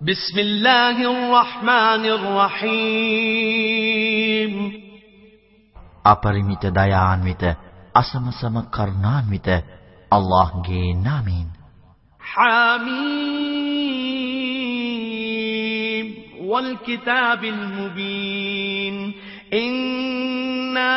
بسم الله الرحمن الرحيم අපරිමිත දයාන්විත අසමසම කරුණාන්විත අල්ලාහ්ගේ නාමයෙන් حميم والكتاب المبين إنا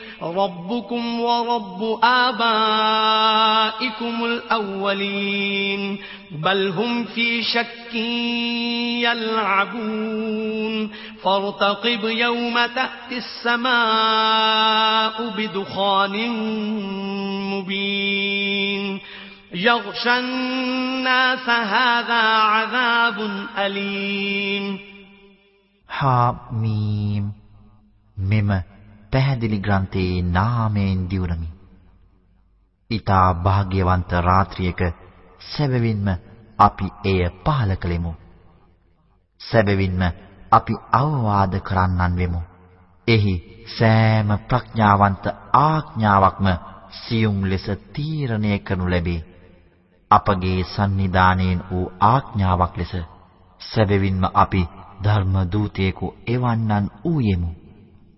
ربكم ورب آبائكم الأولين بل هم في شك يلعبون. فارتقب يوم تأتي السماء بدخان مبين. يغشى الناس هذا عذاب أليم. حاميم. ميمه පැහැදිලි ග්‍රන්ථයේ නාමයෙන් දිවුරමි. ඊතා භාග්‍යවන්ත රාත්‍රියක සැබවින්ම අපි එය පහල කළෙමු. සැබවින්ම අපි අවවාද කරන්නන් වෙමු. එහි සෑම ප්‍රඥාවන්ත ආඥාවක්ම සියුම් ලෙස තීරණය කරනු ලැබේ. අපගේ සන්නිධානයෙන් වූ ආඥාවක් ලෙස සැබවින්ම අපි ධර්ම දූතයෙකු එවන්නන් ඌයෙමු.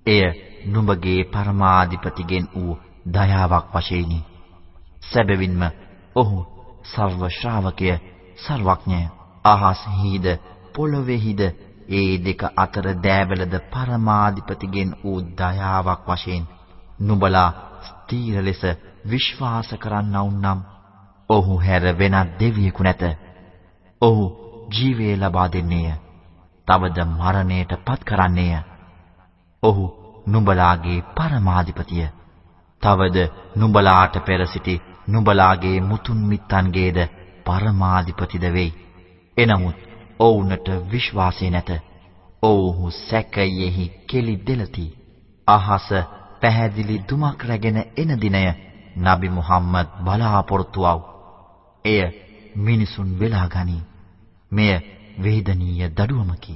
එය නුඹගේ පරමාධිපතිගෙන් වූ දයාවක් වශයෙන්ි. සැබවින්ම ඔහු සර්ව ශ්‍රාවකය සර්වඥය. අහස්හිද පොළොවේහිද ඒ දෙක අතර දෑවැළද පරමාධිපතිගෙන් වූ දයාවක් වශයෙන් නුඹලා ස්ථීර ලෙස විශ්වාස කරන්නවුන් නම් ඔහු හැර වෙනත් දෙවියෙකු නැත. ඔහු ජීවය ලබා දෙන්නේය. තවද මරණයට පත් කරන්නේය. ඔහු නුඹලාගේ පරමාධිපතිය. තවද නුඹලාට පෙර සිටි නුඹලාගේ මුතුන් මිත්තන්ගේද පරමාධිපතිද වෙයි. එනමුත් ඔවුන්ට විශ්වාසය නැත. ඔව්හු සැකයෙහි කෙලි දෙලති. අහස පැහැදිලි දුමක් රැගෙන එන දිනය නබි මුහම්මද් බලාපොරොත්තු වව්. එය මිනිසුන් වෙලා ගනී. මෙය වේදනීය දඩුවමකි.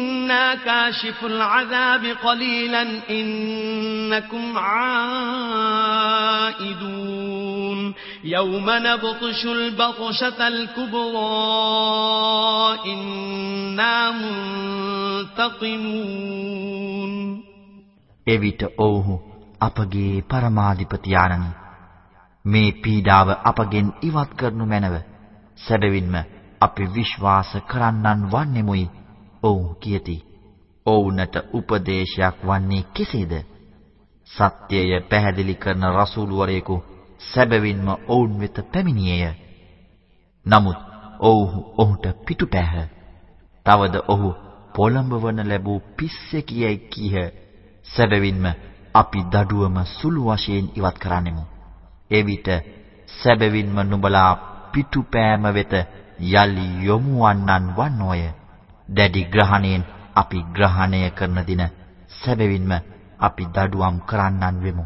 إنا كاشف العذاب قليلا إنكم عائدون يوم نبطش البطشة الكبرى إنا منتقمون එවිට ඔව්හු අපගේ පරමාධිපති ආනනි මේ පීඩාව අපගෙන් ඉවත් කරනු මැනව සැබවින්ම අපි විශ්වාස කරන්නන් වන්නෙමුයි ඔවුන් කියති. ඔවුන්ට උපදේශයක් වන්නේ කෙසේද? සත්‍යය පැහැදිලි කරන රසූල්වරයෙකු සැබවින්ම ඔවුන් වෙත පැමිණියේය. නමුත් ඔව්හු ඔහුට පිටුපැහ. තවද ඔහු පොළඹවන ලැබූ පිස්සෙකියයි කීහ. සැබවින්ම අපි දඩුවම සුළු වශයෙන් ඉවත් කරන්නෙමු. එවිට සැබවින්ම නුඹලා පිටුපෑම වෙත යලි යොමු වන්නන් වන්නෝය. දැඩි ග්‍රහණයෙන් අපි ග්‍රහණය කරන දින සැබවින්ම අපි දඩුවම් කරන්නන් වෙමු.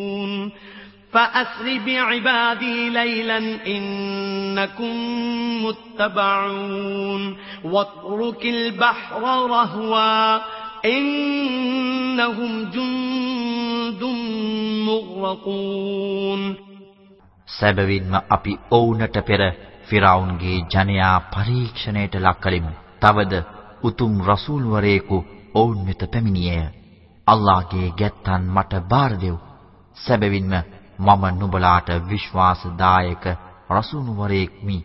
فأسر بعبادي ليلا إنكم متبعون واترك البحر رهوا إنهم جند مغرقون සැබවින්ම අපි ඔවුන්ට පෙර ෆිරාවුන්ගේ ජනයා පරීක්ෂණයට ලක් කලෙමු. තවද උතුම් රසූල් වරයෙකු ඔවුන් වෙත පැමිණියේය. අල්ලාහගේ ගැත්තන් මට බාර දෙව්. සැබවින්ම මම නුඹලාට විශ්වාසදායක රසූනුවරයෙක්මි.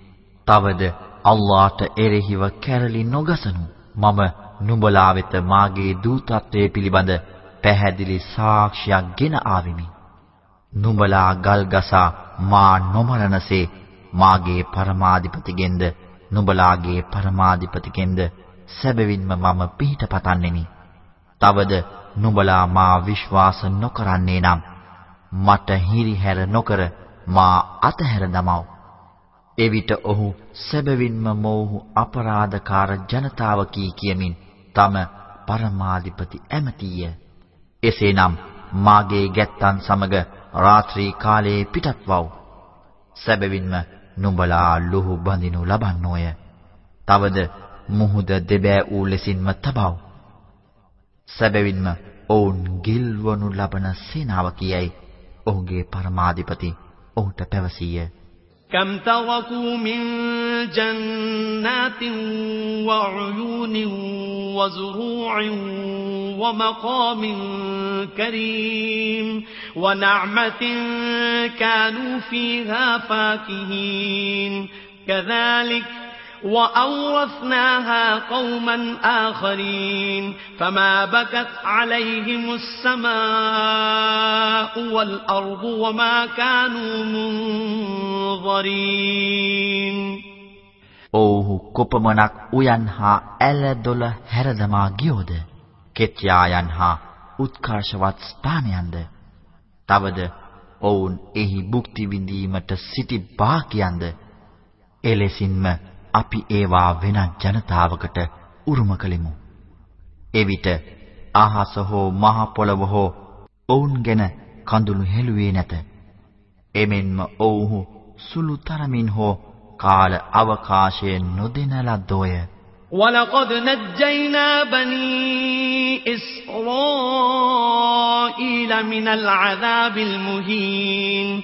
තවද අල්ලාහට එරෙහිව කැරලි නොගසනු. මම නුඹලා වෙත මාගේ දූතත්වයේ පිළිබඳ පැහැදිලි සාක්ෂියක් ගෙන ආවෙමි. නුඹලා ගල් ගසා මා නොමරනසේ මාගේ පරමාධිපතිගෙන්ද නුඹලාගේ පරමාධිපතිගෙන්ද සැබවින්ම මම පිහිට පතන්නෙමි. තවද නුඹලා මා විශ්වාස නොකරන්නේ නම් මට හිරිහැර නොකර මා අතහැර දමව්. එවිට ඔහු සැබවින්ම මොවුහු අපරාධකාර ජනතාවකි කියමින් තම පරමාධිපති ඇමතිය. එසේනම් මාගේ ගැත්තන් සමග රාත්‍රී කාලයේ පිටත්වව්. සැබවින්ම නුඹලා ලුහු බඳිනු ලබන්නෝය. තවද මුහුද දෙබෑ වූ ලෙසින්ම තබව. සැබවින්ම ඔවුන් ගිල්වනු ලබන සේනාව කියයි ඔහුගේ පරමාධිපති ඔහුට පැවසීය. كم تركوا من جنات وعيون وزروع ومقام كريم ونعمة كانوا فيها فاكهين كذلك وأورثناها قوما آخرين فما بكت عليهم السماء والأرض وما كانوا منظرين ඔව්හු කොපමණක් උයන් හා ඇලදොල හැරදමා ගියෝද කෙත්‍යායන් හා උත්කර්ෂවත් ස්ථානයන්ද තවද ඔවුන් එහි භුක්ති විඳීමට සිටි භාග්‍යයන්ද එලෙසින්ම අපි ඒවා වෙනත් ජනතාවකට උරුම කළෙමු. එවිට අහස හෝ මහ පොළව හෝ ඔවුන් ගැන කඳුළු හෙළුවේ නැත. එමෙන්ම ඔව්හු සුළු තරමින් හෝ කාල අවකාශය නොදෙන ලද්දෝය. وَلَقَدْ نَجَّيْنَا بَنِي إِسْرَائِيلَ مِنَ الْعَذَابِ الْمُهِينِ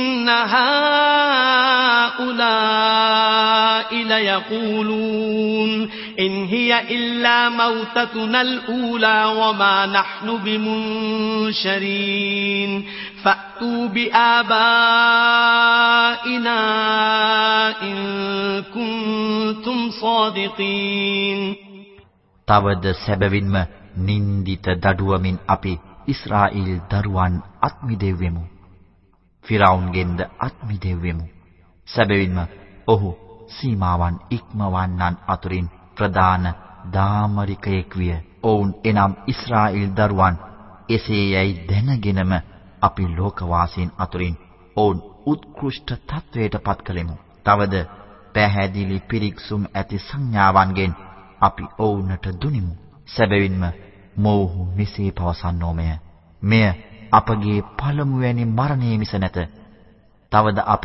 هؤلاء ليقولون إن هي إلا موتتنا الأولى وما نحن بمنشرين فأتوا بآبائنا إن كنتم صادقين තවද සැබවින්ම නින්දිත දඩුවමින් අපි ඊශ්‍රායෙල් දරුවන් අත්මිදෙව්වෙමු. ෆිරාවුන්ගෙන්ද අත්මිදෙව්වෙමු. සැබවින්ම ඔහු සීමාවන් ඉක්මවන්නන් අතුරින් ප්‍රධාන දාමරිකයෙක් විය. ඔවුන් එනම් ඊශ්‍රායෙල් දරුවන් එසේයයි දැනගෙනම අපි ලෝකවාසීන් අතුරින් ඔවුන් උත්කෘෂ්ඨ තත්වයට පත් කළෙමු. තවද පැහැදිලි පිරික්සුම් ඇති සංඥාවන්ගෙන් අපි ඔවුන්ට දුනිමු. සැබවින්ම මොවුහු මෙසේ පවසන්නෝමය. මෙය අපගේ පළමුවැනි මරණය මිස නැත. තවද අප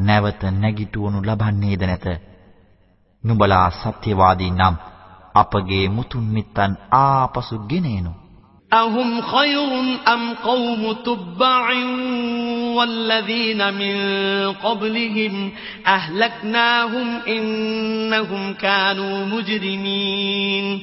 නැවත නැගිටවනු ලබන්නේද නැත. නුඹලා සත්‍යවාදී නම් අපගේ මුතුන් මිත්තන් ආපසු ගෙනෙනු. أهم خير أم قوم تبع والذين من قبلهم أهلكناهم إنهم كانوا مجرمين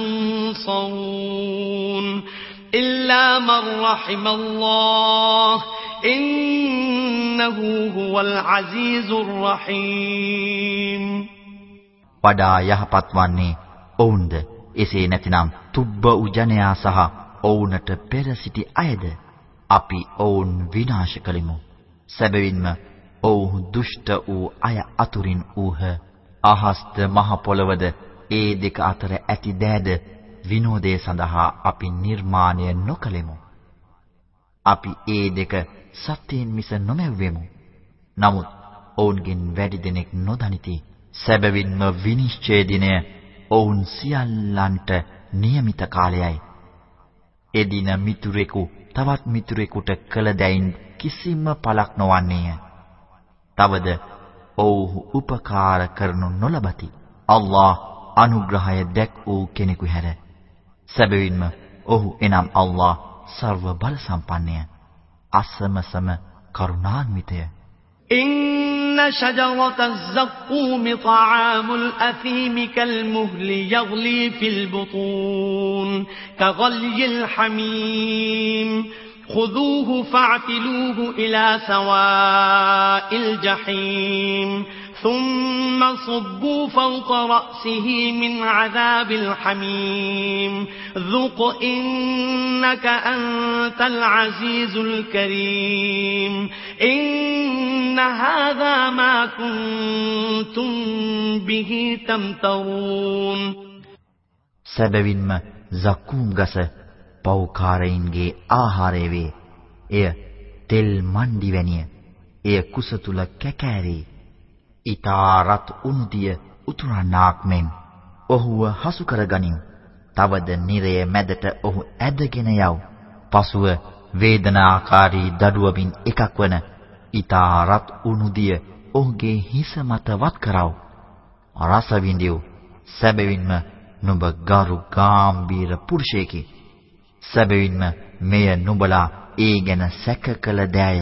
إلا من رحم الله إنه هو العزيز الرحيم වඩා යහපත් වන්නේ ඔවුන්ද එසේ නැතිනම් තුබ්බ උජනයා සහ ඔවුන්ට පෙර සිටි අයද අපි ඔවුන් විනාශ කළෙමු සැබවින්ම ඔවුහු දුෂ්ට වූ අය අතුරින් ඌහ අහස්ත මහ පොළවද ඒ දෙක අතර ඇති දෑද විනෝදයේ සඳහා අපි නිර්මාණය නොකළෙමු අපි ඒ දෙක සත්‍යයෙන් මිස නොමැව්වෙමු නමුත් ඔවුන්ගෙන් වැඩි දෙනෙක් නොදනිති සැබවින්ම විනිශ්චය දිනය ඔවුන් සියල්ලන්ට નિયમિત කාලයයි එදින මිතුරෙකු තවත් මිතුරෙකුට කළ දැයින් කිසිම පළක් නොවන්නේය. තවද ඔව්හු උපකාර කරනු නොලබති. අල්ලාහ් අනුග්‍රහය දැක් වූ කෙනෙකු හැර. සැබවින්ම ඔහු එනම් අල්ලාහ් සර්ව බල සම්පන්නය. අසමසම කරුණාන්විතය. إن شجرة الزقوم طعام الأثيم كالمهل يغلي في البطون كغلي الحميم خذوه فاعتلوه إلى سواء الجحيم ثم صبوا فوق رأسه من عذاب الحميم ذق إنك أنت العزيز الكريم إن هذا ما كنتم به تمترون සැබවින්ම زكوم ගස පෞකාරයින්ගේ ආහාරය වේ. එය තෙල් මණ්ඩි වැනිය. එය කුස තුල කැකෑරේ. ඊතාරත් උනුදිය උතුරන්නාක් මෙන් ඔහුව හසු කරගනිමු. තවද නිරය මැදට ඔහු ඇදගෙන යව්. පසුව වේදනාකාරී දඩුවමින් එකක් වන ඊතාරත් උනුදිය ඔහුගේ හිස මත වත් කරව. රස විඳියු. සැබවින්ම නුඹ ගරු ගාම්භීර පුරුෂයෙකි. සැබවින්ම මෙය නුඹලා ඒ ගැන සැක කළ දෑය.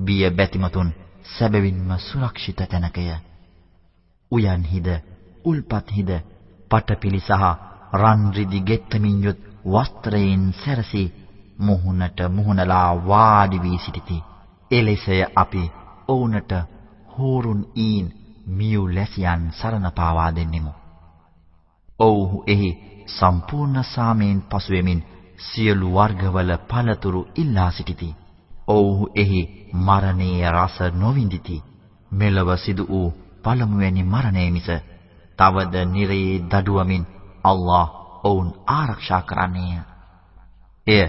බිය බැතිමතුන් සැබවින්ම සුරක්ෂිත තැනකය. උයන්හිද, උල්පත්හිද, පටපිලි සහ රන් රිදි ගෙත්තමින් යුත් වස්ත්‍රයෙන් සැරසී මුහුණට මුහුණලා වාඩි වී සිටිති. එලෙසය අපි ඔවුන්ට හෝරුන් ඊන් මියු ලැසියන් සරණ පාවා දෙන්නෙමු. ඔව්හු එහි සම්පූර්ණ සාමයෙන් පසුවෙමින් සියලු වර්ගවල පළතුරු ඉල්ලා සිටිති. ඔව්හු එහි මරණයේ රස නොවිඳಿತಿ. මෙලව සිදු වූ පළමුවැනි මරණය මිස තවද නිරයේ දඩුවමින් අල්ලාහ් ඔවුන් ආරක්ෂා කරන්නේය. එය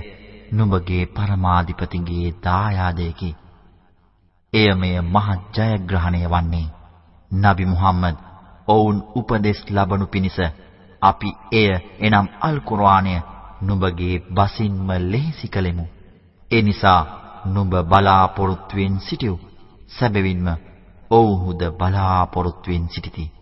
නුඹගේ පරමාධිපතිගේ දායාදයකි. එය මෙය මහත් ජයග්‍රහණය වන්නේ. නබි මුහම්මද් ඔවුන් උපදෙස් ලබනු පිණිස අපි එය එනම් අල් කුර්ආනය නුඹගේ බසින්ම ලෙහෙසි කලෙමු. ඒ නිසා නුඹ බලාපොරොත්තුෙන් සිටියු. සැබවින්ම ඔව්හුද බලාපොරොත්තුෙන් සිටිති.